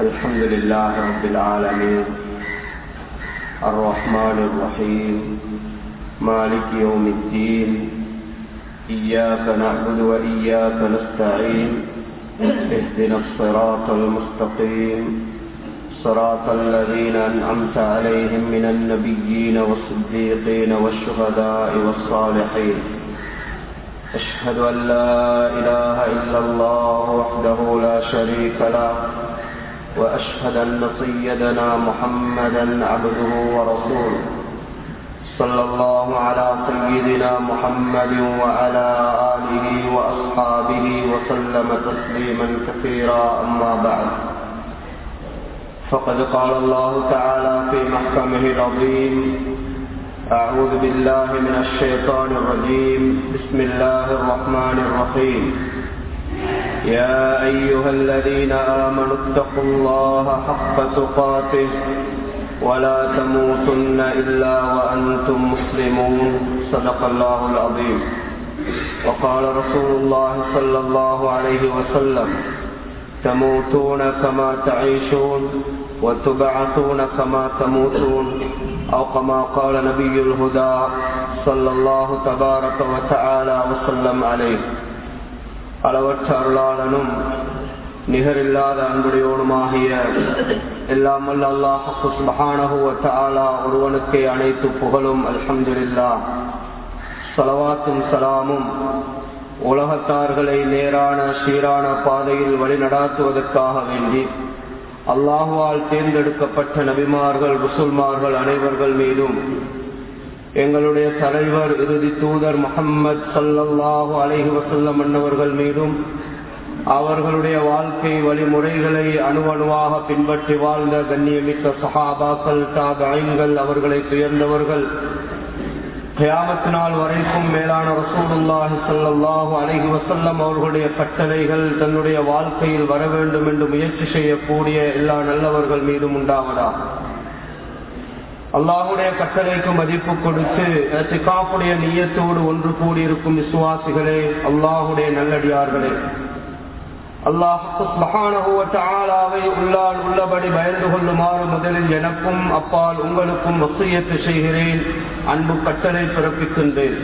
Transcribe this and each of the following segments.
الحمد لله رب العالمين. الرحمن الرحيم. مالك يوم الدين. إياك نعبد وإياك نستعين. اهدنا الصراط المستقيم. صراط الذين أنعمت عليهم من النبيين والصديقين والشهداء والصالحين. أشهد أن لا إله إلا الله وحده لا شريك له. وأشهد أن سيدنا محمدا عبده ورسوله. صلى الله على سيدنا محمد وعلى آله وأصحابه وسلم تسليما كثيرا. أما بعد فقد قال الله تعالى في محكمه العظيم أعوذ بالله من الشيطان الرجيم. بسم الله الرحمن الرحيم. يا أيها الذين آمنوا اتقوا الله حق تقاته ولا تموتن إلا وأنتم مسلمون. صدق الله العظيم. وقال رسول الله صلى الله عليه وسلم تموتون كما تعيشون وتبعثون كما تموتون. أو كما قال نبي الهدى صلى الله تبارك وتعالى وسلم عليه. அளவற்ற அருளாளனும் நிகரில்லாத அன்புடையோனுமாகிய எல்லாமல் அல்லாஹு சுபஹானஹுவத்தாலா ஒருவனுக்கே அனைத்து புகழும் அல்ஹம்துலில்லா சலவாத்தும் சலாமும் உலகத்தார்களை நேரான சீரான பாதையில் வழிநடாத்துவதற்காக வேண்டி அல்லாஹுவால் தேர்ந்தெடுக்கப்பட்ட நபிமார்கள் முசுல்மார்கள் அனைவர்கள் மீதும் எங்களுடைய தலைவர் இறுதி தூதர் முகம்மது சல்லல்லாஹு அலைஹி வசல்லம் அன்னவர்கள் மீதும் அவர்களுடைய வாழ்க்கை வழிமுறைகளை அணுவணுவாக பின்பற்றி வாழ்ந்த கண்ணியமிக்க சஹாபாக்கள் தாகாயங்கள் அவர்களை துயர்ந்தவர்கள் கியாமத்து நாள் வரைக்கும் மேலான ரசூலுல்லாஹி சல்லாஹு அலஹி வசல்லம் அவர்களுடைய கட்டளைகள் தன்னுடைய வாழ்க்கையில் வர வேண்டும் என்று முயற்சி செய்யக்கூடிய எல்லா நல்லவர்கள் மீதும் உண்டாவதா? அல்லாஹுடைய கட்டளைக்கு மதிப்பு கொடுத்து சிகாப்புடைய நீயத்தோடு ஒன்று கூடியிருக்கும் விசுவாசிகளே அல்லாஹுடைய நல்லடியார்களே. அல்லாஹுவை உள்ளால் உள்ளபடி பயந்து கொள்ளுமாறு முதலில் எனக்கும் அப்பால் உங்களுக்கும் வசியத்து செய்கிறேன். அன்பு கட்டளை பிறப்பிக்கின்றேன்.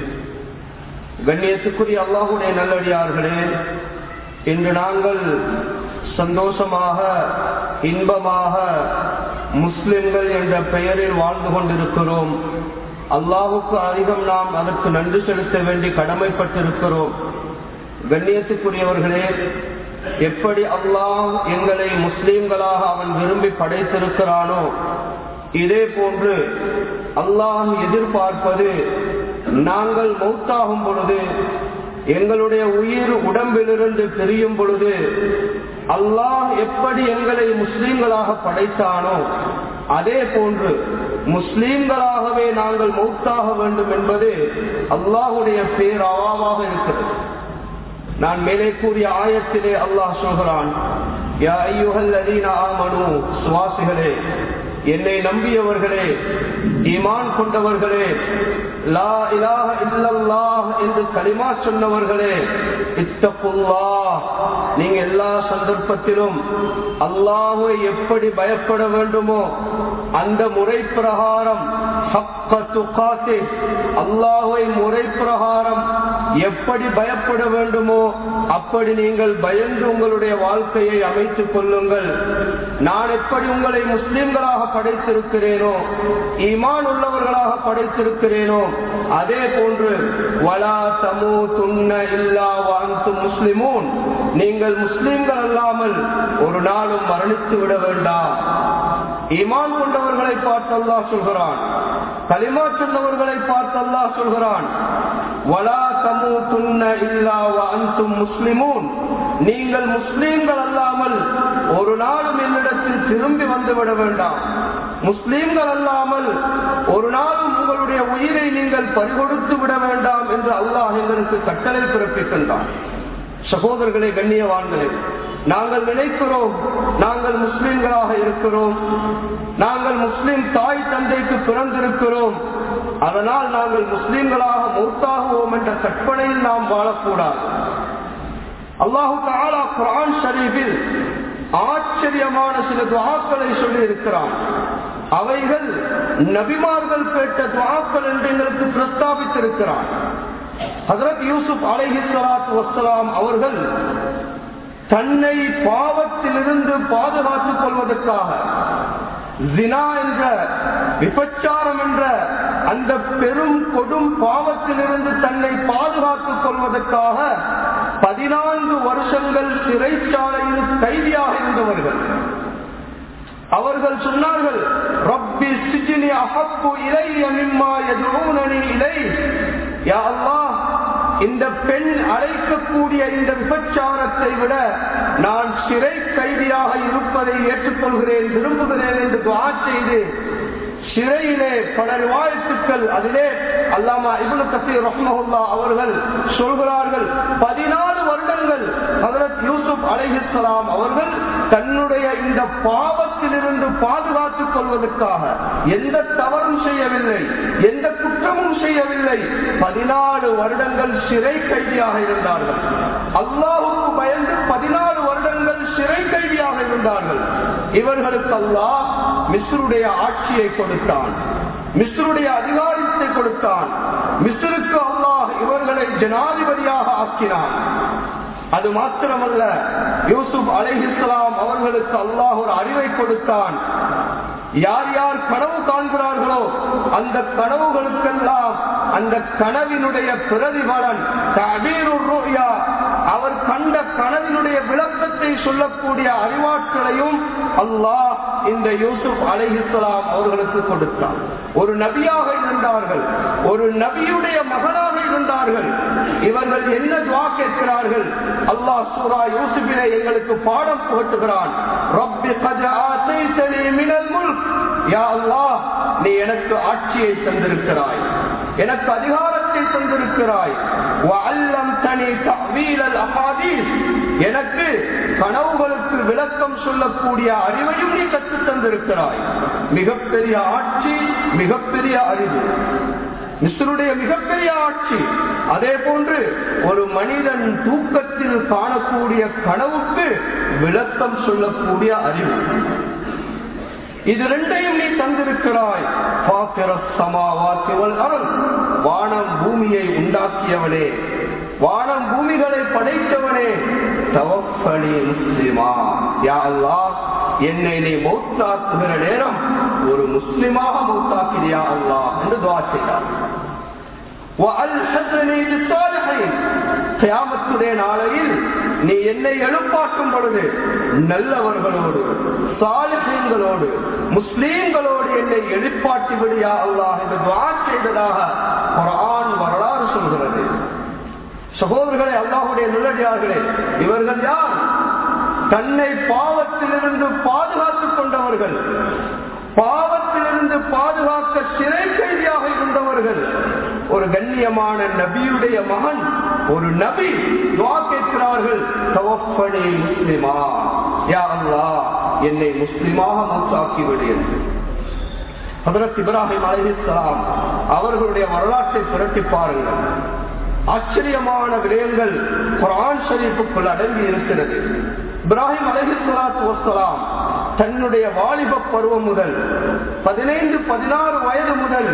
கண்ணியத்துக்குரிய அல்லாஹுடைய நல்லடியார்களே இன்று நாங்கள் சந்தோஷமாக இன்பமாக முஸ்லிம்கள் என்ற பெயரில் வாழ்ந்து கொண்டிருக்கிறோம். அல்லாஹுக்கு அதிகம் நாம் அதற்கு நன்றி செலுத்த வேண்டி கடமைப்பட்டிருக்கிறோம். கண்ணியத்துக்குரியவர்களே எப்படி அல்லாஹ் எங்களை முஸ்லீம்களாக அவன் விரும்பி படைத்திருக்கிறானோ இதே போன்று அல்லாஹ் எதிர்பார்ப்பது நாங்கள் மௌத்தாகும் பொழுது எங்களுடைய உயிர் உடம்பிலிருந்து பிரியும் பொழுது அல்லாஹ் எப்படி எங்களை முஸ்லீம்களாக படைத்தானோ அதே போன்று முஸ்லீம்களாகவே நாங்கள் மௌத்தாக வேண்டும் என்பது அல்லாஹுடைய பேராவாக இருக்கிறது. நான் மேலே கூறிய ஆயத்திலே அல்லாஹ் சொல்கிறான் சுவாசிகளே என்னை நம்பியவர்களே ஈமான் கொண்டவர்களே லா இலாஹ இல்லல்லாஹ் என்று களிமா சொன்னவர்களே இத்தப்புல்லா நீங்க எல்லா சந்தர்ப்பத்திலும் அல்லாஹை எப்படி பயப்பட வேண்டுமோ அந்த முறை பிரகாரம் அல்லாஹை முறை பிரகாரம் எப்படி பயப்பட வேண்டுமோ அப்படி நீங்கள் பயந்து உங்களுடைய வாழ்க்கையை அமைத்துக் கொள்ளுங்கள். நான் எப்படி உங்களை முஸ்லிம்களாக படைத்திருக்கிறேனோ ஈமான் உள்ளவர்களாக படைத்திருக்கிறேனோ அதே போன்று வலா தமு துண்ண இல்லா வாழ்த்து முஸ்லிமூன். நீங்கள் முஸ்லிம்கள் அல்லாமல் ஒரு நாளும் மரணித்து விட வேண்டாம். ஈமான் கொண்டவர்களை பார்த்து சொல்கிறான். களிமா சொன்னவர்களை பார்த்து சொல்கிறான். வலா தமு இல்லா அந்தும் முஸ்லிமூன் நீங்கள் முஸ்லீம்கள் அல்லாமல் ஒரு நாளும் என்னிடத்தில் திரும்பி வந்துவிட வேண்டாம். முஸ்லீம்கள் அல்லாமல் ஒரு நாளும் உங்களுடைய உயிரை நீங்கள் பறிகொடுத்து விட வேண்டாம் என்று அல்லாஹ் எங்களுக்கு கட்டளை பிறப்பிக்கின்றான் சகோதரர்களை கண்ணியவான்களே நாங்கள் நினைக்கிறோம் நாங்கள் முஸ்லிம்களாக இருக்கிறோம் நாங்கள் முஸ்லிம் தாய் தந்தைக்கு பிறந்திருக்கிறோம். அதனால் நாங்கள் முஸ்லிம்களாக மூத்தாகுவோம் என்ற கற்பனையில் நாம் வாழக்கூடாது. அல்லாஹு தாலா குரான் ஷரீஃபில் ஆச்சரியமான சில துவாக்களை சொல்லி இருக்கிறான் அவைகள் நபிமார்கள் கேட்ட துவாக்கள் என்று எங்களுக்கு பிரஸ்தாபித்திருக்கிறான். ஹசரத் யூசுப் அலஹி சலாத்து வசலாம் அவர்கள் தன்னை பாவத்திலிருந்து பாதுகாத்துக் கொள்வதற்காக ஜினா என்ற விபச்சாரம் என்ற அந்த பெரும் கொடும் பாவத்திலிருந்து தன்னை பாதுகாத்துக் கொள்வதற்காக பதினான்கு வருஷங்கள் சிறைச்சாலையில் கைதியாக இருந்தவர்கள். அவர்கள் சொன்னார்கள் ரப்பி சிஜினி அஹப்பு இலைய மிம்மா எதுனி இலை. யா அல்லாஹ் இந்த பெண் அழைக்கக்கூடிய இந்த விபச்சாரத்தை விட நான் சிறை கைதியாக இருப்பதை ஏற்றுக்கொள்கிறேன் விரும்புகிறேன் என்று துவா செய்து சிறையிலே பல வாழ்த்துக்கள். அதிலே அல்லாமா இபுல் கசீர் ரஹ்மஹுல்லா அவர்கள் சொல்கிறார்கள் பதினாலு வருடங்கள் ஹதரத் யூசுப் அலைஹிஸ்லாம் அவர்கள் தன்னுடைய இந்த பாவத்திலிருந்து பாதுகாத்துக் கொள்வதற்காக எந்த தவறும் செய்யவில்லை எந்த குற்றமும் செய்யவில்லை. பதினாலு வருடங்கள் சிறை கைதியாக இருந்தார்கள். அல்லாஹுக்கு பயந்து பதினாலு வருடங்கள் சிறை கைதியாக இருந்தார்கள். இவர்களுக்கு அல்லாஹ் மிஸ்ருடைய ஆட்சியை கொடுத்தான். மிஸ்ருடைய அதிகாரத்தை கொடுத்தான். மிஸ்ருக்கு அல்லாஹ் இவர்களை ஜனாதிபதியாக ஆக்கினான். அது மாத்திரமல்ல யூசுப் அலைஹிஸ்லாம் அவர்களுக்கு அல்லாஹ் ஒரு அறிவை கொடுத்தான். யார் யார் கனவு காண்கிறார்களோ அந்த கனவுகளுக்கெல்லாம் அந்த கனவினுடைய பிரதிபலன் அவர் கண்ட கனவினுடைய விளக்கத்தை சொல்லக்கூடிய அறிவாற்றலையும் அல்லாஹ் இந்த யூசுப் அலைஹிஸ்லாம் அவர்களுக்கு கொடுத்தார் ஒரு நபியாக இருந்தார்கள். ஒரு நபியுடைய மகனாக இருந்தார்கள். இவர்கள் என்ன துவா கேட்கிறார்கள்? அல்லாஹ் சூரா யூசுபினை எங்களுக்கு பாடம் புகட்டுகிறான். யா அல்லாஹ் நீ எனக்கு ஆட்சியை தந்திருக்கிறாய். எனக்கு அதிகாரத்தை தந்திருக்கிறாய். எனக்கு கனவுகளுக்கு விளக்கம் சொல்லக்கூடிய அறிவையும் நீ கற்று தந்திருக்கிறாய். மிகப்பெரிய ஆட்சி மிகப்பெரிய அறிவு. மிஸ்ருடைய மிகப்பெரிய ஆட்சி. அதே போன்று ஒரு மனிதன் தூக்கத்தில் காணக்கூடிய கனவுக்கு விளக்கம் சொல்லக்கூடிய அறிவு. இது ரெண்டையும் நீ தந்திருக்கிறாய். வானம் பூமியை உண்டாக்கியவனே. வானம் பூமிகளை படைத்தவனே. தவப்பணி முஸ்லிமா யா அல்லாஹ் என்னை நீ மௌத்தாக்குகிற நேரம் ஒரு முஸ்லிமாக மௌத்தாக்கிறியா அல்லா என்று துவா செய்தார். கியாமத்துடைய நாளையில் நீ என்னை எழுப்பாக்கும் பொழுது நல்லவர்களோடு சாலிஹீன்களோடு முஸ்லீம்களோடு என்னை எழுப்பாட்டி விடியா அல்லாஹ் என்று துவா செய்ததாக குரான் வரலாறு சொல்கிறது. சகோதரர்களே அல்லாஹுடைய நல்லடியார்களே இவர்கள் யார்? தன்னை பாவத்திலிருந்து பாதுகாத்துக் கொண்டவர்கள். பாவத்திலிருந்து பாதுகாக்க சிறை கைதியாக இருந்தவர்கள். ஒரு கண்ணியமான நபியுடைய மகன் ஒரு நபி துவா கேட்கிறார்கள் தவப்பனே முஸ்லிமா. யா என்னை முஸ்லிமாக மூத்தாக்கி விடு என்று ஹதரத் இப்ராஹிம் அலிஸ்லாம் அவர்களுடைய வரலாற்றை புரட்டி பாருங்கள். ஆச்சரியமான விடயங்கள் குரான் ஷரீஃபுக்குள் அடங்கி இருக்கிறது. இப்ராஹிம் அலஹிஸ்லாத்து வசலாம் தன்னுடைய வாலிப பருவம் முதல் பதினைந்து பதினாறு வயது முதல்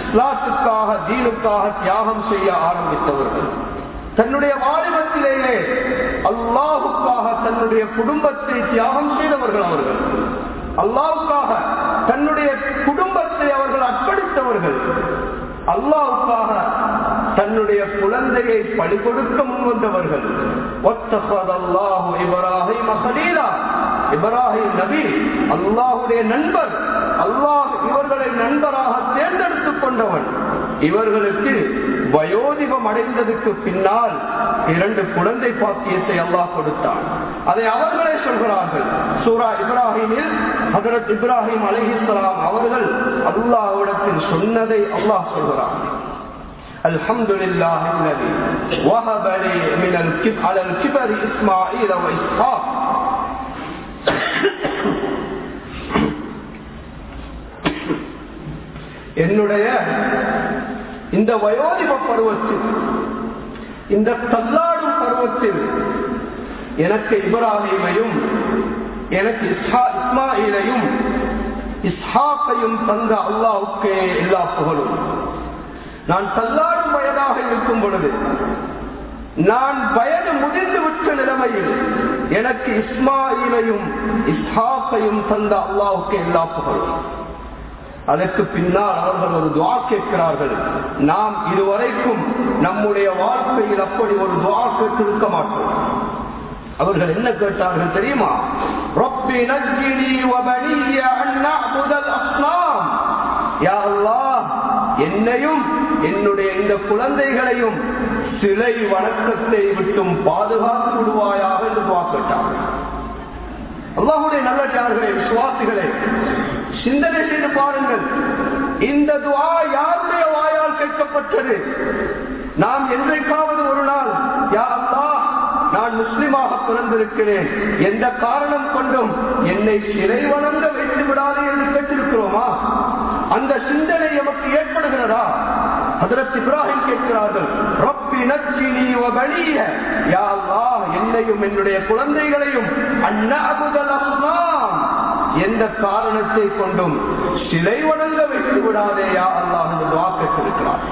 இஸ்லாத்துக்காக தீனுக்காக தியாகம் செய்ய ஆரம்பித்தவர்கள். தன்னுடைய வாலிபத்திலேயே அல்லாஹுக்காக தன்னுடைய குடும்பத்தை தியாகம் செய்தவர்கள் அவர்கள். அல்லாஹ் தன்னுடைய குடும்பத்தை அவர்கள் அர்ப்பணித்தவர்கள் அல்லாவுக்காக தன்னுடைய குழந்தையை பழிகொடுக்க முன்வந்தவர்கள் இப்ராஹிம் நபி அல்லாஹுடைய நண்பர். அல்லாஹ் இவர்களை நண்பராக தேர்ந்தெடுத்துக் கொண்டவன். இவர்களுக்கு வயோதிபம் அடைந்ததுக்கு பின்னால் இரண்டு குழந்தை பாக்கியத்தை அல்லாஹ் கொடுத்தான். அதை அவர்களே சொல்கிறார்கள். சூரா இப்ராஹிமில் ஹதரத் இப்ராஹிம் அலஹிஸ்லாம் அவர்கள் அல்லாஹ்விடத்தில் சொன்னதை அல்லாஹ் சொல்கிறான். الحمد لله الذي وهب لي من الكب على الكبر اسماعيل واسحاق என்னுடைய இந்த வயோதிப பருவத்தில் இந்த தள்ளாடும் பருவத்தில் எனக்கு இப்ராஹிமையும் எனக்கு இஸ்ஹா இஸ்மாயிலையும் இஸ்ஹாக்கையும் தந்த அல்லாவுக்கே எல்லா புகழும் நான் தள்ளாடும் வயதாக இருக்கும் பொழுது நான் வயது முடிந்து விட்ட நிலைமையில் எனக்கு இஸ்மாயிலையும் இஸ்ஹாக்கையும் தந்த அல்லாவுக்கு எல்லா புகழும். அதற்கு பின்னால் அவர்கள் ஒரு துவா கேட்கிறார்கள். நாம் இதுவரைக்கும் நம்முடைய வாழ்க்கையில் அப்படி ஒரு துவா கேட்டிருக்க மாட்டோம். அவர்கள் என்ன கேட்டார்கள் தெரியுமா? ரொப்பி நஜ்ஜினி வபனிய அன் நஅபுதல் அஸ்னாம். யா அல்லாஹ் என்னையும் என்னுடைய இந்த குழந்தைகளையும் சிலை வணக்கத்தை விட்டும் பாதுகாத்து விடுவாயாக என்று துவா அல்லாஹுடைய நல்லடியார்களே விசுவாசிகளே சிந்தனை செய்து பாருங்கள். இந்த துவா யாருடைய வாயால் கேட்கப்பட்டது? நாம் என்றைக்காவது ஒரு நாள் யா அல்லாஹ் நான் முஸ்லிமாக பிறந்திருக்கிறேன். எந்த காரணம் கொண்டும் என்னை சிலை வணங்க வைத்து விடாதே என்று கேட்டிருக்கிறோமா? அந்த சிந்தனை எமக்கு ஏற்படுகிறதா? அதற்கு இப்ராஹிம் கேட்கிறார்கள் ரப்பி நச்சினி வலிய யா அல்லாஹ் என்னையும் என்னுடைய குழந்தைகளையும் அந்நபுதல் அஸ்லாம் எந்த காரணத்தை கொண்டும் சிலை வணங்க வைத்து விடாதே யா அல்லாஹ் என்று துவா கேட்டிருக்கிறார்.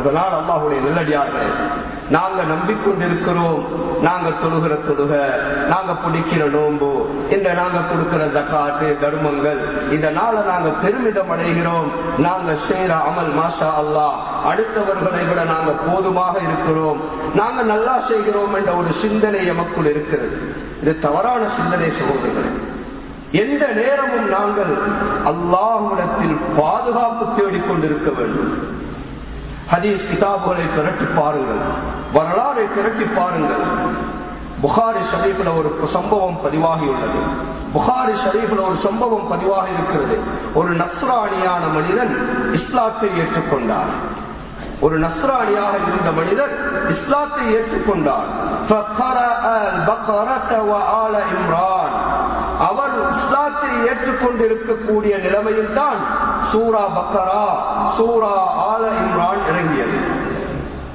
அதனால் அல்லாஹுடைய நல்லடியார்கள் நாங்க நம்பிக்கொண்டிருக்கிறோம். நாங்க தொழுகிற தொழுக நாங்க பிடிக்கிற நோம்பு இந்த நாங்க கொடுக்கிற தக்காட்டு தர்மங்கள் இதனால நாங்க பெருமிதம் அடைகிறோம். நாங்க செய்யற அமல் மாஷா அல்லாஹ் அடுத்தவர்களை விட நாங்க போதுமாக இருக்கிறோம். நாங்க நல்லா செய்கிறோம் என்ற ஒரு சிந்தனை எமக்குள் இருக்கிறது. இது தவறான சிந்தனை சகோதரர்களே. எந்த நேரமும் நாங்கள் அல்லாஹுடத்தில் பாதுகாப்பு தேடிக்கொண்டிருக்க வேண்டும். ஹதீஸ் கிதாபுகளை திரட்டி பாருங்கள். வரலாறை திரட்டி பாருங்கள். புகாரி ஷரீஃபில் ஒரு சம்பவம் பதிவாகியுள்ளது. புகாரி ஷரீஃபில் ஒரு சம்பவம் பதிவாக இருக்கிறது ஒரு நஸ்ராணியான மனிதன் இஸ்லாத்தை ஏற்றுக்கொண்டார். ஒரு நஸ்ராணியாக இருந்த மனிதர் இஸ்லாத்தை ஏற்றுக்கொண்டார். அவர் இஸ்லாத்தை ஏற்றுக்கொண்டிருக்கக்கூடிய நிலைமையில் தான் சூரா பக்ரா சூரா ஆல இம்ரான் இறங்கியது.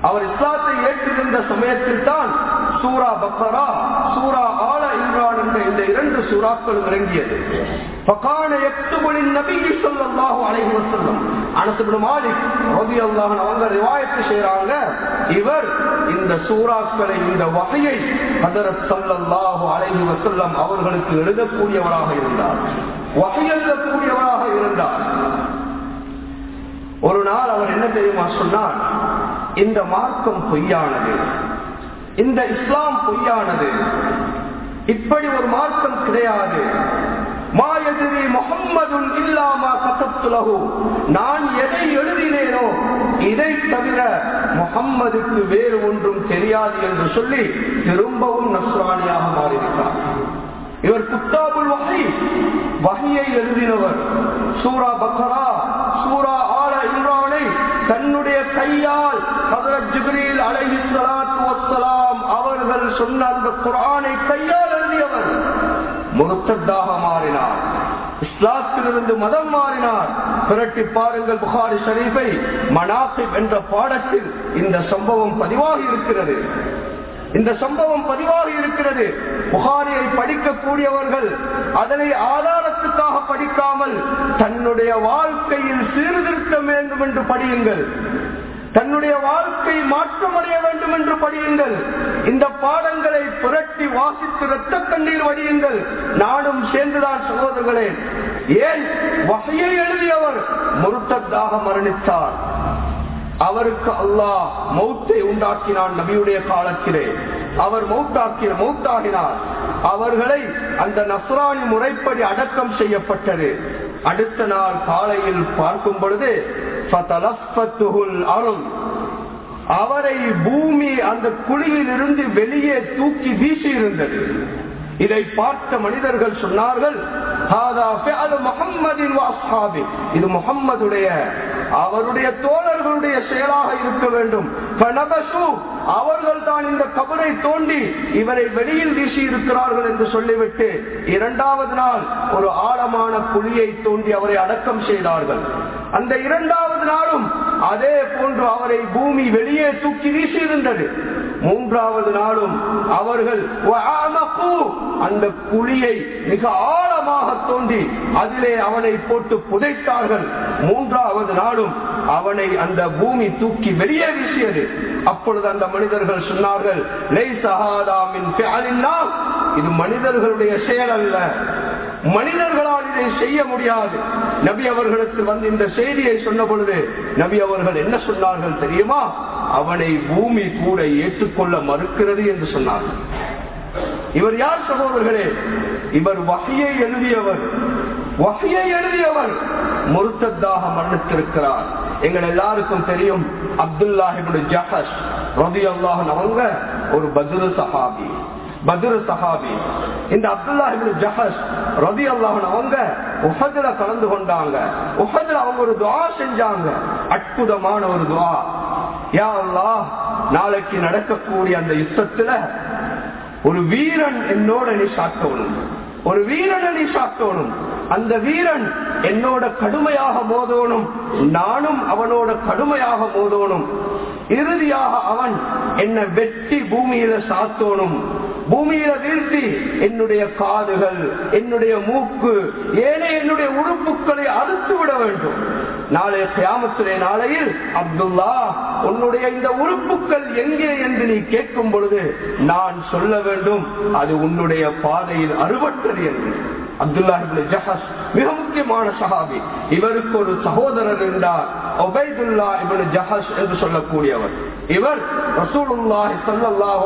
அவர் இஸ்லாத்தை ஏற்றுகின்ற சமயத்தில் தான் சூரா பக்ரா சூரா ஆல இம்ரான் என்ற இந்த இரண்டு சூராக்களும் இறங்கியது. இவர் இந்த சூராக்களை இந்த வகையை அவர்களுக்கு எழுதக்கூடியவராக இருந்தார். வகை எழுதக்கூடியவராக இருந்தார். ஒரு நாள் அவர் என்ன தெரியுமா சொன்னார் இந்த மார்க்கம் பொய்யானது. இந்த இஸ்லாம் பொய்யானது. இப்படி ஒரு மார்க்கம் கிடையாது. மாயதிரி முகம்மது இல்லாமா கசத்துலகு நான் எதை எழுதினேனோ இதை தவிர முகம்மதுக்கு வேறு ஒன்றும் தெரியாது என்று சொல்லி திரும்பவும் நஸ்ரானியாக மாறிவிட்டார் இவர் குத்தாபுல் வகை வகையை எழுதினவர். சூரா பக்ரா சூரா ஆல இம்ரானை தன்னுடைய கையால் ஹதரத் ஜிப்ரீல் அலைஹி ஸலாத்து வஸ்ஸலாம் அவர்கள் சொன்ன அந்த குர்ஆனை கையால் எழுதியவர் முருத்ததாக மாறினார். இஸ்லாத்திலிருந்து மதம் மாறினார். புரட்டி பாருங்கள் புகாரி ஷரீஃபை மனாசிப் என்ற பாடத்தில் இந்த சம்பவம் பதிவாகி இருக்கிறது. இந்த சம்பவம் பதிவாகி இருக்கிறது. புகாரியை படிக்கக்கூடியவர்கள் அதனை ஆதாரத்துக்காக படிக்காமல் தன்னுடைய வாழ்க்கையில் சீர்திருத்த வேண்டும் என்று படியுங்கள். தன்னுடைய வாழ்க்கை மாற்றமடைய வேண்டும் என்று படியுங்கள். இந்த பாடங்களை புரட்டி வாசித்து ரத்த கண்ணீர் வடியுங்கள். நானும் சேர்ந்துதான் சகோதரர்களே ஏன்? வகையை எழுதியவர் முருத்தத்தாக மரணித்தார். அவருக்கு அல்லாஹ் மௌத்தை உண்டாக்கினான் நபியுடைய காலத்திலே. அவர் மௌத்தாக்கின மௌத்தாகினார். அவர்களை அந்த நஸ்ரானி முறைப்படி அடக்கம் செய்யப்பட்டது. அடுத்த நாள் காலையில் பார்க்கும் பொழுது அவரை பூமி அந்த குழியில் இருந்து வெளியே தூக்கி வீசி இருந்தது இதை பார்த்த மனிதர்கள் சொன்னார்கள் இது முகம்மதுடைய அவருடைய தோழர்களுடைய செயலாக இருக்க வேண்டும். அவர்கள் தான் இந்த கபரை தோண்டி இவரை வெளியில் வீசி இருக்கிறார்கள் என்று சொல்லிவிட்டு இரண்டாவது நாள் ஒரு ஆழமான குழியை தோண்டி அவரை அடக்கம் செய்தார்கள். அந்த இரண்டாவது நாளும் அதே போன்று அவரை பூமி வெளியே தூக்கி வீசியிருந்தது. மூன்றாவது நாளும் அவர்கள் அந்த குழியை மிக ஆழமாக தோண்டி அதிலே அவனை போட்டு புதைத்தார்கள். மூன்றாவது நாளும் அவனை அந்த பூமி தூக்கி வெளியே வீசியது. அப்பொழுது அந்த மனிதர்கள் சொன்னார்கள் இது மனிதர்களுடைய செயல் அல்ல. மனிதர்களால் இதை செய்ய முடியாது. நபி அவர்களுக்கு வந்து இந்த செய்தியை சொன்ன பொழுது நபி அவர்கள் என்ன சொன்னார்கள் தெரியுமா? அவனை பூமி கூட ஏற்றுக்கொள்ள மறுக்கிறது என்று சொன்னார்கள். இவர் யார் சகோதரர்களே? இவர் வகையை எழுதியவர். வகையை எழுதியவர். முருத்ததாக மன்னித்திருக்கிறார். எங்கள் எல்லாருக்கும் தெரியும் அப்துல்லாஹிபுடைய ஜஹஸ் ரதி அல்லாஹன் அவங்க ஒரு பதில் சஹாபி. பதுரு சஹாபி. இந்த அப்துல்லாஹிபுடு ஜஹஸ் ரதி அல்லாஹன் அவங்க உஹதுல கலந்து கொண்டாங்க. உஹதுல அவங்க ஒரு துவா செஞ்சாங்க. அற்புதமான ஒரு துவா. யா அல்லா நாளைக்கு நடக்கக்கூடிய அந்த யுத்தத்துல ஒரு வீரன் என்னோட நீ சாத்தவனும். ஒரு வீரனை நீ சாத்தவனும். அந்த வீரன் என்னோட கடுமையாக மோதோனும் நானும் அவனோட கடுமையாக மோதோனும் இறுதியாக அவன் என்னை வெட்டி பூமியில சாத்தோனும் பூமியில வீழ்த்தி என்னுடைய காதுகள் என்னுடைய மூக்கு ஏனே என்னுடைய உறுப்புகளை அறுத்து விட வேண்டும். நாளைய கியாமத்துடைய நாளையில் அப்துல்லா உன்னுடைய இந்த உறுப்புகள் எங்கே என்று நீ கேட்கும் பொழுது நான் சொல்ல வேண்டும் அது உன்னுடைய பாதையில் அறுபட்டது என்று. அப்துல்லா ஜஹஸ் மிக முக்கியமான சஹாபி. இவருக்கு ஒரு சகோதரர் இருந்தார். ஒபைதுல்லா என்று சொல்லக்கூடியவர். இவர் ரசூலுல்லாஹி ஸல்லல்லாஹு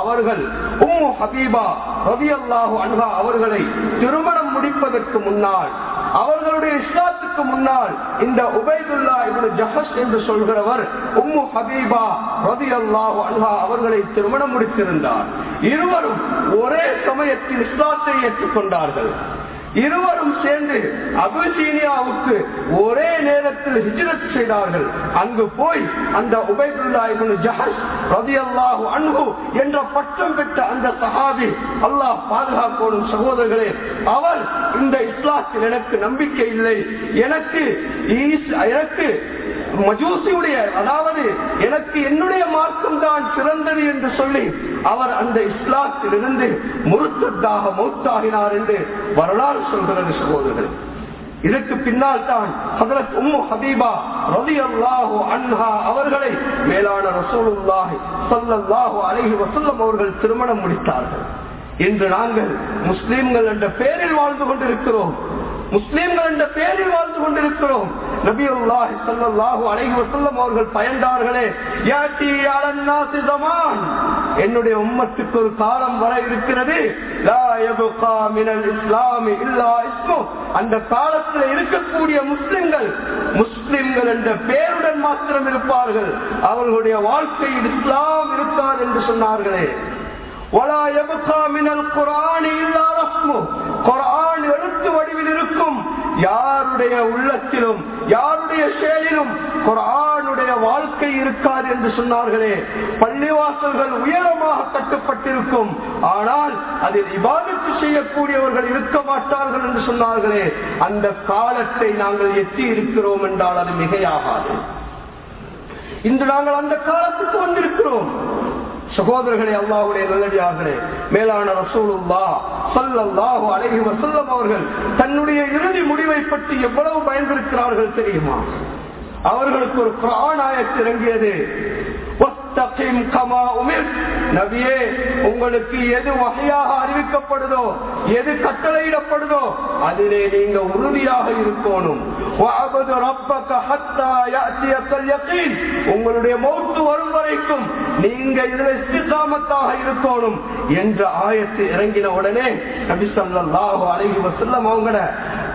அவர்கள் உம்மு ஹபீபா அன்ஹா அவர்களை திருமணம் முடிப்பதற்கு முன்னால் அவர்களுடைய இஸ்லாத்துக்கு முன்னால் இந்த உபைதுல்லா இப்னு ஜஹஸ் என்று சொல்கிறவர் உம்மு ஹபீபா ரவி அல்லாஹு அன்ஹா அவர்களை திருமணம் முடித்திருந்தார். இருவரும் ஒரே சமயத்தில் இஸ்லாத்தை ஏற்றுக்கொண்டார்கள். இருவரும் சேர்ந்து அபிசீனியாவுக்கு ஒரே நேரத்தில் ஹிஜ்ரத் செய்தார்கள். அங்கு போய் அந்த உபைதுல்லா இப்னு ஜஹஸ் ரலியல்லாஹு அன்ஹு என்ற பட்டம் பெற்ற அந்த சஹாபி அல்லாஹ் பாதுகாக்கோடும் சகோதரர்களே அவர் இந்த இஸ்லாத்தில் எனக்கு நம்பிக்கை இல்லை. எனக்கு எனக்கு மஜூசியுடைய அதாவது எனக்கு என்னுடைய மார்க்கம் தான் சிறந்தது என்று சொல்லி அவர் அந்த இஸ்லாத்திலிருந்து முருத்தத்தாக மௌத்தாகினார் என்று வரலாறு சொல்கிறது சகோதரர்கள். இதற்கு பின்னால் தான் ஹதரத் உம்மு ஹபீபா ரலியல்லாஹு அன்ஹா அவர்களை மேலான ரசூலுல்லாஹி அவர்கள் திருமணம் முடித்தார்கள். இன்று நாங்கள் முஸ்லீம்கள் என்ற பெயரில் வாழ்ந்து கொண்டிருக்கிறோம். முஸ்லீம்கள் என்ற பெயரில் வாழ்ந்து கொண்டிருக்கிறோம். நபியுல்லாஹி ஸல்லல்லாஹு அலைஹி வஸல்லம் அவர்கள் பயந்தார்களே யாத்தி அலன் நாசி ஜமான் என்னுடைய உம்மத்துக்கு ஒரு காலம் வர இருக்கிறது லா யபகா மினல் இஸ்லாமி இல்லா இஸ்மு அந்த காலத்தில் இருக்கக்கூடிய முஸ்லிம்கள் முஸ்லிம்கள் என்ற பெயருடன் மாத்திரம் இருப்பார்கள் அவர்களுடைய வாழ்க்கையில் இஸ்லாம் இருக்காது என்று சொன்னார்களே ولا يبقى من القرآن إلا رسمه குரான் எழுத்து வடிவில் இருக்கும் யாருடைய உள்ளத்திலும் யாருடைய செயலிலும் குரானுடைய வாழ்க்கை இருக்காது என்று சொன்னார்களே. பள்ளிவாசல்கள் உயரமாக கட்டப்பட்டிருக்கும். ஆனால் அதில் இபாதத்து செய்யக்கூடியவர்கள் இருக்க மாட்டார்கள் என்று சொன்னார்களே. அந்த காலத்தை நாங்கள் எட்டி இருக்கிறோம் என்றால் அது மிகையாகாது. இன்று நாங்கள் அந்த காலத்துக்கு வந்திருக்கிறோம். சகோதரர்களே அல்லாஹுடைய நல்லடியார்களே மேலான ரசூலுல்லா சல்லல்லாஹு அழகி வசல்லம் அவர்கள் தன்னுடைய இறுதி முடிவை பற்றி எவ்வளவு பயந்திருக்கிறார்கள் தெரியுமா? அவர்களுக்கு ஒரு குரானாயத்து இறங்கியது. நபியே உங்களுக்கு எது வகையாக அறிவிக்கப்படுதோ எது கட்டளையிடப்படுதோ அதிலே நீங்க உறுதியாக இருக்கணும். உங்களுடைய மௌத்து வரும் வரைக்கும் நீங்க இதுல இஸ்திகாமத்தாக இருக்கணும். என்ற ஆயத்து இறங்கின உடனே நபி ஸல்லல்லாஹு அழகி வசல்லம் அவங்கள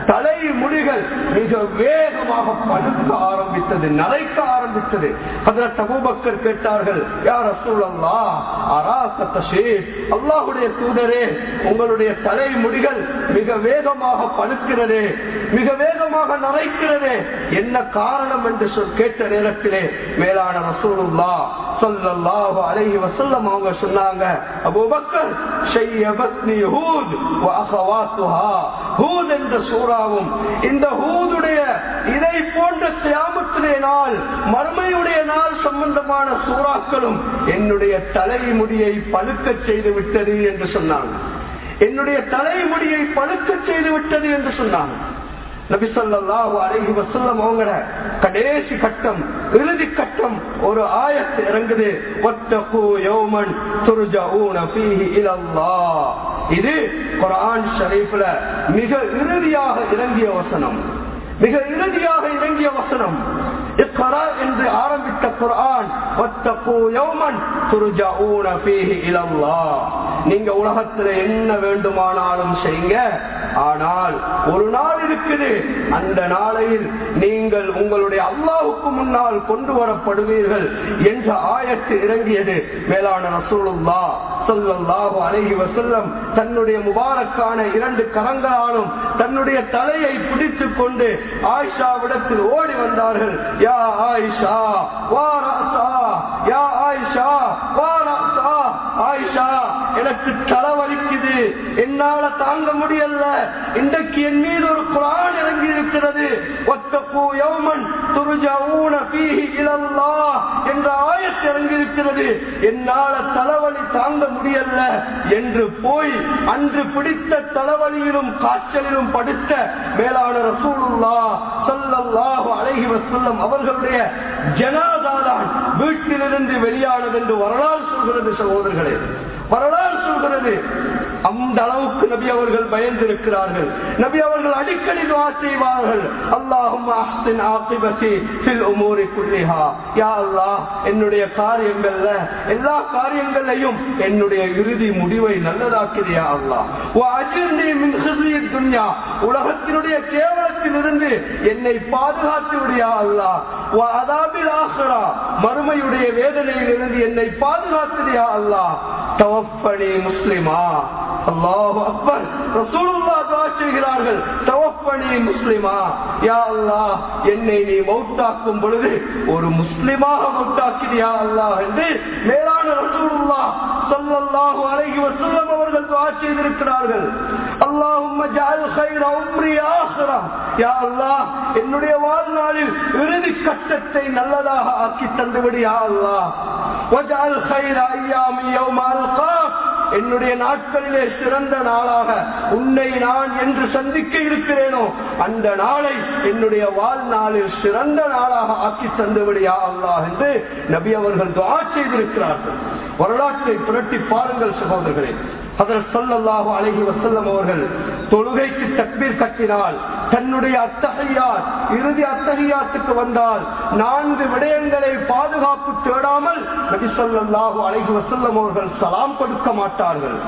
தலை முடிகள் மிக வேகமாக பழுக்க ஆரம்பித்தது நரைக்க ஆரம்பித்தது. அதில் அபூபக்கர் கேட்டார்கள் யார் அசூலல்லா அராசத்த ஷேக் தூதரே உங்களுடைய தலை முடிகள் மிக வேகமாக பழுக்கிறது மிக வேகமாக நரைக்கிறது என்ன காரணம்? என்று சொல் கேட்ட நேரத்திலே மேலான ரசூலுல்லா ஸல்லல்லாஹு அலைஹி வஸல்லம் அவங்க சொன்னாங்க அபூபக்கர் ஷையபத்னி ஹூத் வ அகவாத்துஹா ஹூத் என்ற சூறாவும் இந்த ஹூதுடைய இதை போன்ற கியாமத்துடைய நாள் மறுமையுடைய நாள் சம்பந்தமான சூறாக்களும் என்னுடைய தலைமுடியை பழுக்க செய்து விட்டது என்று சொன்னாங்க. என்னுடைய தலைமுடியை பழுக்க செய்து விட்டது என்று சொன்னாங்க. கடைசி கட்டம் இறுதி கட்டம் ஒரு ஆயத்து இறங்குது. இது குரான் ஷரீஃப்ல மிக இறுதியாக இறங்கிய வசனம். மிக இறுதியாக இறங்கிய வசனம். இக்கரா என்று ஆரம்பித்த குரான் நீங்க உலகத்துல என்ன வேண்டுமானாலும் செய்யுங்க ஆனால் ஒரு நாள் இருக்குது. அந்த நாளையில் நீங்கள் உங்களுடைய அல்லாவுக்கு முன்னால் கொண்டு வரப்படுவீர்கள் என்ற ஆயத்து இறங்கியது. மேலான ரசூலுல்லா சொல்லல்லாஹு அலைஹி வசல்லம் தன்னுடைய முபாரக்கான இரண்டு கரங்களாலும் தன்னுடைய தலையை பிடித்துக் கொண்டு ஆயிஷாவிடத்தில் ஓடி வந்தார்கள். யா ஆயிஷா வா ராசா யா ஆயிஷா வா ராசா ஆயிஷா எனக்கு தலைவலிக்குது என்னால தாங்க முடியல. இன்றைக்கு என் மீது ஒரு குரான் இறங்கி இருக்கிறது என்ற ஆயத்து இறங்கி இருக்கிறது என்னால தலைவலி தாங்க முடியல என்று போய் அன்று பிடித்த தலைவலியிலும் காய்ச்சலிலும் படுத்த மேலாளர் ரசூலுல்லா சல்லல்லாஹு அலைஹி வஸல்லம் அவர்களுடைய ஜனாதாதான் வீட்டிலிருந்து வெளியானது என்று வரலாறு சொல்கிறது சகோதரர்களே. வரலாறு சொல்கிறது. அந்த அளவுக்கு நபி அவர்கள் பயந்திருக்கிறார்கள். நபி அவர்கள் அடிக்கடி துவா செய்வார்கள். அல்லாஹும் அல்லாஹ் என்னுடைய காரியங்கள்ல எல்லா காரியங்களையும் என்னுடைய இறுதி முடிவை நல்லதாக்கிறியா அல்லாஹ். மின் துன்யா. உலகத்தினுடைய கேவலத்திலிருந்து என்னை பாதுகாத்து விடியா அல்லாஹ். மறுமையுடைய வேதனையில் இருந்து என்னை பாதுகாத்துறியா அல்லாஹ். தவப்பணி முஸ்லிமா. அல்லாஹ் அக்பர். ரசூலுல்லாஹ் துஆ செய்கிறார்கள். தவப்பனி முஸ்லிமா. யா அல்லாஹ் என்னை நீ மௌத்தாக்கும் பொழுது ஒரு முஸ்லிமாக மௌத்தாக்கிறியா அல்லாஹ் என்று மேலான ரசூலுல்லாஹ் ஸல்லல்லாஹு அலைஹி வஸல்லம் அவர்கள் செய்திருக்கிறார்கள். அல்லாஹும்ம என்னுடைய வாழ்நாளில் இறுதி கட்டத்தை நல்லதாக ஆக்கி தந்துவிடு யா என்னுடைய நாட்களிலே சிறந்த நாளாக உன்னை நான் என்று சந்திக்க இருக்கிறேனோ அந்த நாளை என்னுடைய வாழ்நாளில் சிறந்த நாளாக ஆக்கி தந்துவிடியா அல்லாஹ் என்று நபி அவர்கள் துவா செய்திருக்கிறார்கள். வரலாற்றை புரட்டி பாருங்கள் சகோதரர்களே. அழகி வசல்லம் அவர்கள் தொழுகைக்கு தக்பீர் கட்டினால் தன்னுடைய அத்தகையார் இறுதி அத்தகையாத்துக்கு வந்தால் நான்கு விடயங்களை பாதுகாப்பு தேடாமல் நபிசல்லாஹு அழகி வசல்லம் அவர்கள் சலாம் கொடுக்க மாட்டார்கள்.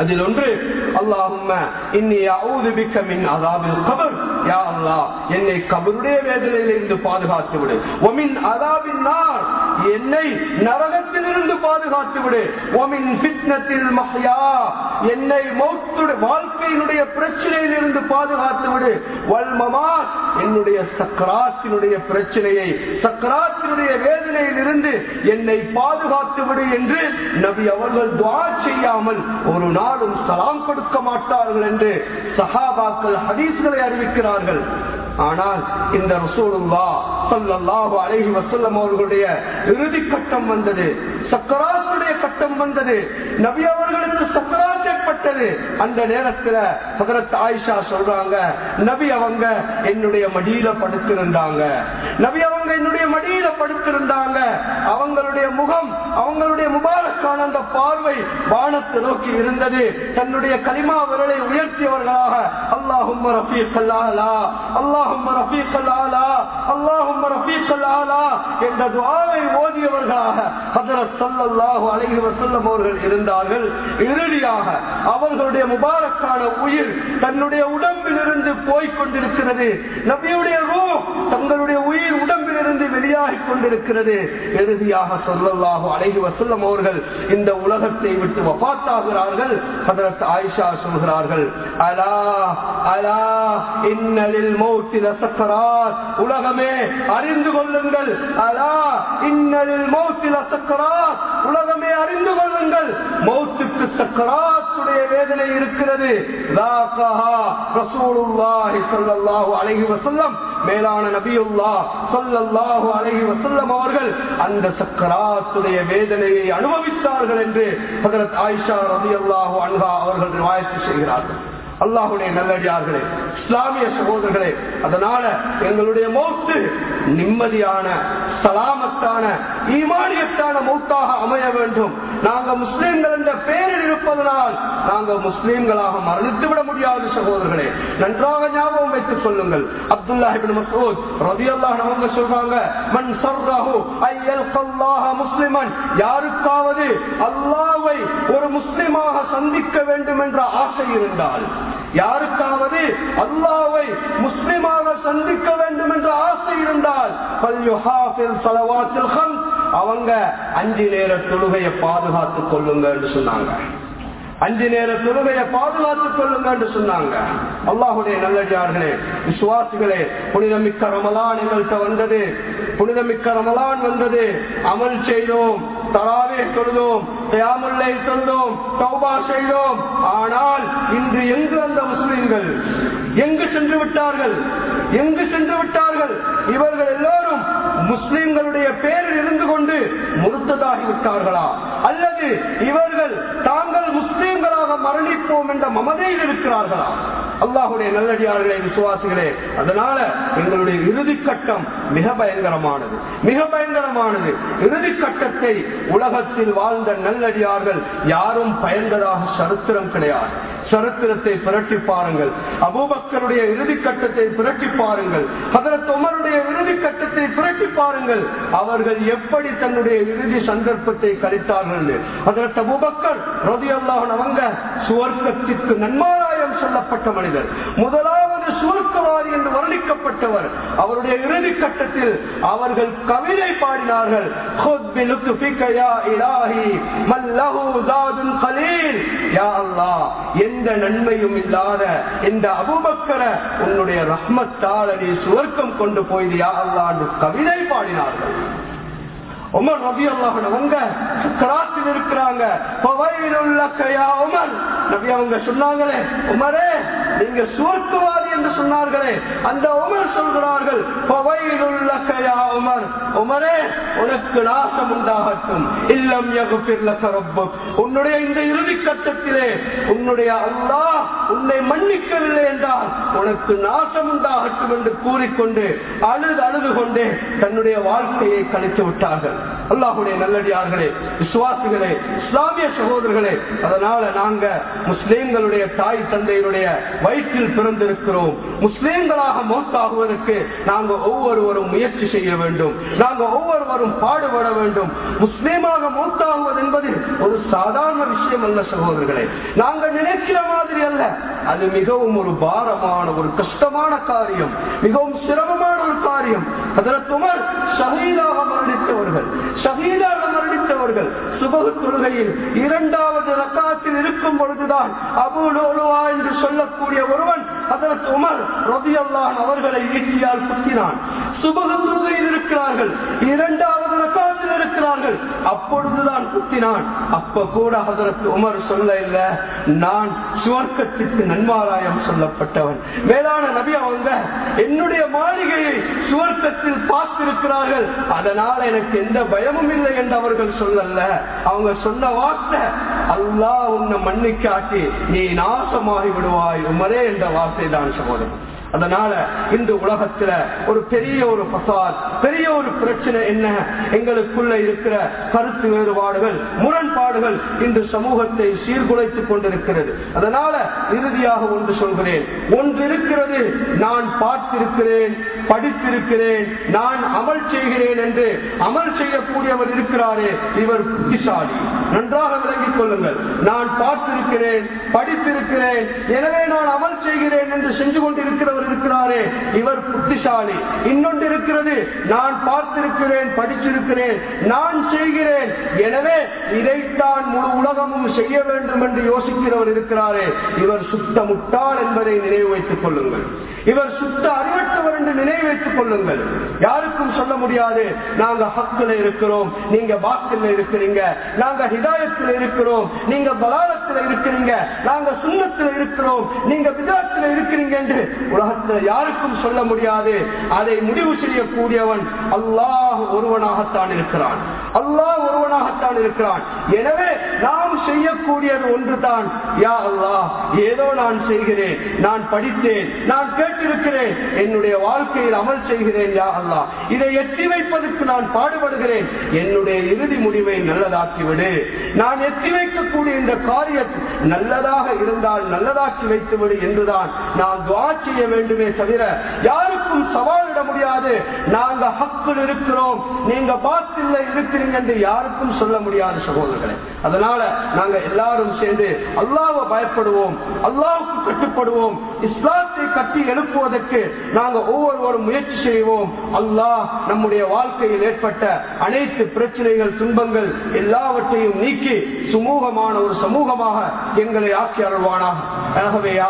அதில் ஒன்று அல்லாஹும் கபர். யா அல்லாஹ் என்னை கபருடைய வேதனையிலிருந்து பாதுகாத்து விடு ஒமின் நார். என்னை நரகத்திலிருந்து பாதுகாத்து விடு ஒமின் பித்னத்தில் மஹ்யா. என்னை மௌத்துடைய வாழ்க்கையினுடைய பிரச்சனையிலிருந்து பாதுகாத்து விடு வல்மமாத் என்னுடைய சக்கராத்தினுடைய பிரச்சனையை சக்கராத்தினுடைய வேதனையில் இருந்து என்னை பாதுகாத்து விடு என்று நபி அவர்கள் துவா செய்யாமல் ஒரு நாளும் சலாம் கொடுக்க மாட்டார்கள் என்று சஹாபாக்கள் ஹதீஸ்களை அறிவிக்கிறார்கள். ஆனால் இந்த ரசூலுல்லா சல்லாஹு அலஹி வசல்லம் அவர்களுடைய இறுதி கட்டம் வந்தது. சக்கராசுடைய கட்டம் வந்தது. நபி அவர்களுக்கு சக்கராத் ஏற்பட்டது அந்த நேரத்தில் ஹதரத் ஆயிஷா சொல்றாங்க நபி அவங்க என்னுடைய மடியில படுத்திருந்தாங்க. நபி அவங்க என்னுடைய மடியில படுத்திருந்தாங்க. அவங்களுடைய முகம் அவங்களுடைய முபாரக்கான அந்த பார்வை வானத்தை நோக்கி இருந்தது. தன்னுடைய கலிமா விரலை உயர்த்தியவர்களாக அல்லாஹும் ரஃபீக் அல்லாஹும் ரஃபீக் அல்லாஹும் என்ற ஓதியவர்களாக அலைஹி அவர்கள் இருந்தார்கள். இறுதியாக அவர்களுடைய முபாரக்கான உயிர் தன்னுடைய போய்க் கொண்டிருக்கிறது. நபியுடைய ரூ தங்களுடைய உயிர் கொண்டிருக்கிறது. இறுதியாக அலைஹி வசல்லம் அவர்கள் இந்த உலகத்தை விட்டு வபாத்தாகிறார்கள் ஹதரத் ஆயிஷா சொல்கிறார்கள் அலா அலா இன்னலில் மௌத்தில சக்கராத் உலகமே அறிந்து கொள்ளுங்கள். அலா இன்னலில் மௌத்தில சக்கராத் உலகமே அறிந்து கொள்ளுங்கள். மௌத்துக்கு சக்கராத்துடைய வேதனை இருக்கிறது. ரசூலுல்லாஹி ஸல்லல்லாஹு அலைஹி வஸல்லம் மேலான நபியுல்லா ஸல்லல்லாஹு அலைஹி வஸல்லம் அவர்கள் அந்த சக்கராத்துடைய வேதனையை அனுபவித்தார்கள் என்று ஹஜரத் ஆயிஷா ரலியல்லாஹு அன்ஹா அவர்கள் ரிவாயத்து செய்கிறார்கள். அல்லாஹுடைய நல்லடியார்களே இஸ்லாமிய சகோதரர்களே அதனால எங்களுடைய மௌத்து நிம்மதியான சலாமத்தான ஈமானியத்தான மௌத்தாக அமைய வேண்டும். நாங்க முஸ்லீம்கள் என்ற பெயரில் இருப்பதனால் நாங்க முஸ்லீம்களாக மரணித்து விட முடியாது சகோதரர்களே. நன்றாக ஞாபகம் வைத்துக் கொள்ளுங்கள். அப்துல்லாஹிபின் மசூத் ரதியல்லாஹ் அவங்க சொல்றாங்க மன் சர்ரஹு ஐயல்கல்லாஹ முஸ்லிமன். யாருக்காவது அல்லாஹை ஒரு முஸ்லிமாக சந்திக்க வேண்டும் என்ற ஆசை இருந்தால் யாருக்காவது அல்லாவை முஸ்லிமாக சந்திக்க வேண்டும் என்ற ஆசை இருந்தால் அவங்க அஞ்சு நேர தொழுகையை பாதுகாத்துக் கொள்ளுங்க என்று சொன்னாங்க. அஞ்சு நேர தொழுகையை பாதுகாத்துக் கொள்ளுங்க என்று சொன்னாங்க. அல்லாஹுடைய நல்லடியார்களே விசுவாசிகளே புனிதமிக்க ரமலான் எங்கள்கிட்ட வந்தது. புனிதமிக்க ரமலான் வந்தது. அமல் செய்தோம் தராவே தொழுதோம் தயாமுல்லை தொழுதோம் தௌபா செய்தோம். ஆனால் இன்று எங்கு அந்த முஸ்லிம்கள்? எங்கு சென்று விட்டார்கள்? எங்கு சென்று விட்டார்கள்? இவர்கள் எல்லோரும் முஸ்லிம்களுடைய பேர் கொண்டு முறுத்ததாகி விட்டார்களா அல்லது இவர்கள் தாங்கள் முஸ்லீம்களாக மரணிப்போம் என்ற மமதையில் இருக்கிறார்களா? அல்லாஹுடைய நல்லடியார்களே விசுவாசிகளே அதனால எங்களுடைய இறுதி கட்டம் மிக பயங்கரமானது. மிக பயங்கரமானது. இறுதி கட்டத்தை உலகத்தில் வாழ்ந்த நல்லடியார்கள் யாரும் பயந்ததாக சரித்திரம் கிடையாது. சரித்திரத்தை புரட்டி பாருங்கள். அபூபக்கருடைய இறுதி கட்டத்தை புரட்டி பாருங்கள். அதற்கு உமருடைய இறுதி கட்டத்தை புரட்டி பாருங்கள். அவர்கள் எப்படி தன்னுடைய இறுதி சந்தர்ப்பத்தை கழித்தார்கள் அதற்கு அபூபக்கர் ரவி அல்லாஹன் அவங்க சுவர்க்கத்திற்கு நன்மாராயம் சொல்லப்பட்ட மனிதர். முதலாவது சுருக்கவாதி என்று வர்ணிக்கப்பட்டவர். அவருடைய இறுதி கட்டத்தில் அவர்கள் கவிதை பாடினார்கள். எந்த நன்மையும் இல்லாத இந்த அபுபக்கர உன்னுடைய ரஹ்மத்தாளடி சுவர்க்கம் கொண்டு போய் கவிதை பாடினார்கள். உமர் ரபி அவங்க கிராத்தில் இருக்கிறாங்க. உமர். நபி அவங்க சொன்னாங்களே உமரே நீங்க சுவர்க்குவாதி என்று சொன்னார்களே. அந்த உமர் சொல்கிறார்கள் உமரே. உனக்கு நாசம் உண்டாகட்டும். இல்லம் உன்னுடைய இந்த இறுதி கட்டத்திலே உன்னுடைய அல்லா உன்னை மன்னிக்கவில்லை என்றால் உனக்கு நாசம் உண்டாகட்டும் என்று கூறிக்கொண்டு அழுது அழுது கொண்டே தன்னுடைய வாழ்க்கையை கழித்து விட்டார்கள். அல்லாஹுடைய நல்லடியார்களே விசுவாசிகளே இஸ்லாமிய சகோதரர்களே அதனால நாங்க முஸ்லீம்களுடைய தாய் தந்தையினுடைய வயிற்றில் பிறந்திருக்கிறோம். முஸ்லீம்களாக மௌத்தாகுவதற்கு நாங்கள் ஒவ்வொருவரும் முயற்சி செய்ய வேண்டும். நாங்கள் ஒவ்வொருவரும் பாடுபட வேண்டும். முஸ்லீமாக மௌத்தாகுவது என்பது ஒரு சாதாரண விஷயம் அல்ல சகோதரர்களே. நாங்கள் நினைக்கிற மாதிரி அல்ல. அது மிகவும் ஒரு பாரமான ஒரு கஷ்டமான காரியம். மிகவும் சிரமமான ஒரு காரியம். அதில் துமர் ஷஹீதாக மரணித்தவர்கள். ஷஹீதாக மரணித்தவர்கள். சுபகு தொழுகையில் இரண்டாவது ரக்காத்தில் இருக்கும் பொழுதுதான் அபு லோலுவா என்று சொல்லக்கூடிய ஒருவர் அதற்கு உமர் ரபி அல்லான் அவர்களை ஈட்டியால் குத்தினான். சுபக தொழுகையில் இருக்கிறார்கள். இரண்டாவது ரக்காத்தில் இருக்கிறார்கள். அப்பொழுதுதான் குத்தினான். அப்ப கூட அதற்கு உமர் சொல்ல இல்ல. நான் சுவர்க்கத்திற்கு நன்மாராயம் சொல்லப்பட்டவன். மேலான நபி அவங்க என்னுடைய மாளிகையை சுவர்க்கத்தில் பார்த்திருக்கிறார்கள். அதனால எனக்கு எந்த பயமும் இல்லை என்று அவர்கள் சொல்லல. அவங்க சொன்ன வார்த்தை அல்லாஹ் உன்னை மன்னிக்காட்டி நீ நாசமாகி விடுவாய். உமரே என்ற வார்த்தை தான் சகோதரன் அதனால இந்த உலகத்துல ஒரு பெரிய ஒரு பசாத் பெரிய ஒரு பிரச்சனை என்ன? எங்களுக்குள்ள இருக்கிற கருத்து வேறுபாடுகள் முரண்பாடுகள் இந்த சமூகத்தை சீர்குலைத்துக் கொண்டிருக்கிறது. அதனால இறுதியாக ஒன்று சொல்கிறேன். ஒன்று இருக்கிறது நான் பார்த்திருக்கிறேன் படித்திருக்கிறேன் நான் அமல் செய்கிறேன் என்று அமல் செய்யக்கூடியவர் இருக்கிறாரே இவர் புத்திசாலி. நன்றாக விளங்கிக் கொள்ளுங்கள். நான் பார்த்திருக்கிறேன் படித்திருக்கிறேன் எனவே நான் அமல் செய்கிறேன் செய்கிறேன் என்று செஞ்சு கொண்டிருக்கிறவர் இருக்கிறாரே இவர் புத்திசாலி. இன்னொன்று இருக்கிறது நான் பார்த்திருக்கிறேன் படிச்சிருக்கிறேன் நான் செய்கிறேன். எனவே இதைத்தான் முழு உலகமும் செய்ய வேண்டும் என்று யோசிக்கிறவர் இருக்கிறாரே. இவர் சுத்த முட்டாள் என்பதை நினைவு வைத்துக் கொள்ளுங்கள். இவர் சுத்த அறிவற்றவர் என்று நினைவு வைத்துக் கொள்ளுங்கள். யாருக்கும் சொல்ல முடியாது நாங்க ஹக்குல இருக்கிறோம் நீங்க பாக்கில் இருக்கிறீங்க நாங்க ஹிதாயத்தில் இருக்கிறோம் நீங்க பலாலத்தில் இருக்கிறீங்க நாங்க சுண்ணத்தில் இருக்கிறோம் நீங்க விதாத்தில் இருக்கிறீங்க என்று உலகத்தில் யாருக்கும் சொல்ல முடியாது. அதை முடிவு செய்யக்கூடியவன் அல்லாஹ் ஒருவனாகத்தான் இருக்கிறான். அல்லாஹ் ஒருவனாகத்தான் இருக்கிறான். எனவே நாம் செய்யக்கூடியது ஒன்றுதான். யா அல்லாஹ் ஏதோ நான் செய்கிறேன். நான் படித்தேன். நான் கேட்டிருக்கிறேன். என்னுடைய வாழ்க்கையில் அமல் செய்கிறேன் யா அல்லாஹ். இதை எட்டி வைப்பதற்கு நான் பாடுபடுகிறேன். என்னுடைய இறுதி முடிவை நல்லதாக்கிவிடு. நான் எட்டி செய்யக்கூடிய இந்த காரியம் நல்லதாக இருந்தால் நல்லதாக்கி வைத்துவிடு என்றுதான் நாம் துவா செய்ய வேண்டுமே தவிர யாருக்கும் சவாலிட முடியாது. நாங்க ஹக்கில் இருக்கிறோம். நீங்க பாத்தில் இருக்கிறீங்க என்று யாருக்கும் சொல்ல முடியாது சகோதரர்களே. அதனால நாங்க எல்லாரும் சேர்ந்து அல்லாவை பயப்படுவோம். அல்லாவுக்கு கட்டுப்படுவோம். இஸ்லாத்தை கட்டி எழுப்புவதற்கு நாங்க ஒவ்வொருவரும் முயற்சி செய்வோம். அல்லாஹ் நம்முடைய வாழ்க்கையில் ஏற்பட்ட அனைத்து பிரச்சனைகள் துன்பங்கள் எல்லாவற்றையும் நீக்கி சுமூக சுமூகமான ஒரு சமூகமாக எங்களை ஆக்கி அருள்வானாக. ஆகவே யா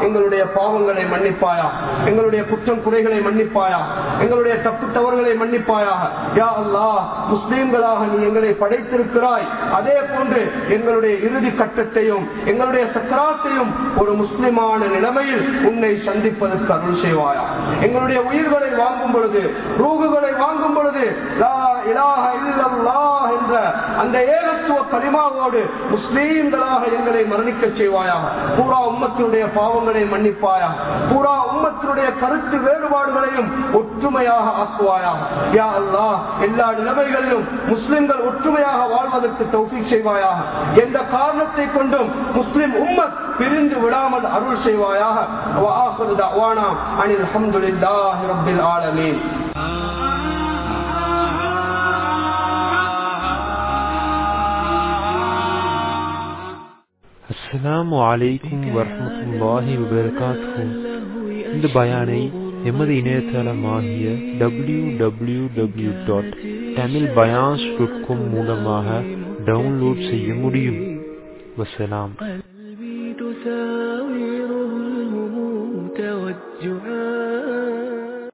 எங்களுடைய பாவங்களை மன்னிப்பாயா? எங்களுடைய குற்றம் குறைகளை மன்னிப்பாயா? எங்களுடைய தப்பு தவறுகளை மன்னிப்பாயாக. யா அல்லா முஸ்லீம்களாக நீ எங்களை படைத்திருக்கிறாய். அதே போன்று எங்களுடைய இறுதி கட்டத்தையும் எங்களுடைய சக்கராத்தையும் ஒரு முஸ்லிமான நிலைமையில் உன்னை சந்திப்பதற்கு அருள் செய்வாயா? எங்களுடைய உயிர்களை வாங்கும் பொழுது ரூகுகளை வாங்கும் பொழுது என்ற அந்த ஏகத்துவ கரிமாவோடு முஸ்லீம்களாக எங்களை மரணிக்க செய்வாயா பூரா உம்மத்தினுடைய பாவங்களை மன்னிப்பாயா பூரா உம்மத்தினுடைய கருத்து வேறுபாடுகளையும் ஒற்றுமையாக ஆக்குவாயா யா அல்லா எல்லா நிலைமைகளிலும் முஸ்லிம்கள் ஒற்றுமையாக வாழ்வதற்கு தௌஃபி செய்வாயா எந்த காரணத்தை கொண்டும் முஸ்லிம் உம்மத் பிரிந்து விடாமல் அருள் செய்வாயாக. அனில் அஹமதுல்லாஹி ரபில் ஆலமீன். அஸ்ஸலாமு அலைக்கும் வரமத்துல்லாஹி வபரகாத்து இந்த பயானை எமது இணையதளமாகிய W W W dot Tamil பயான்ஸ் dot com மூலமாக டவுன்லோட் செய்ய முடியும் வசலாம்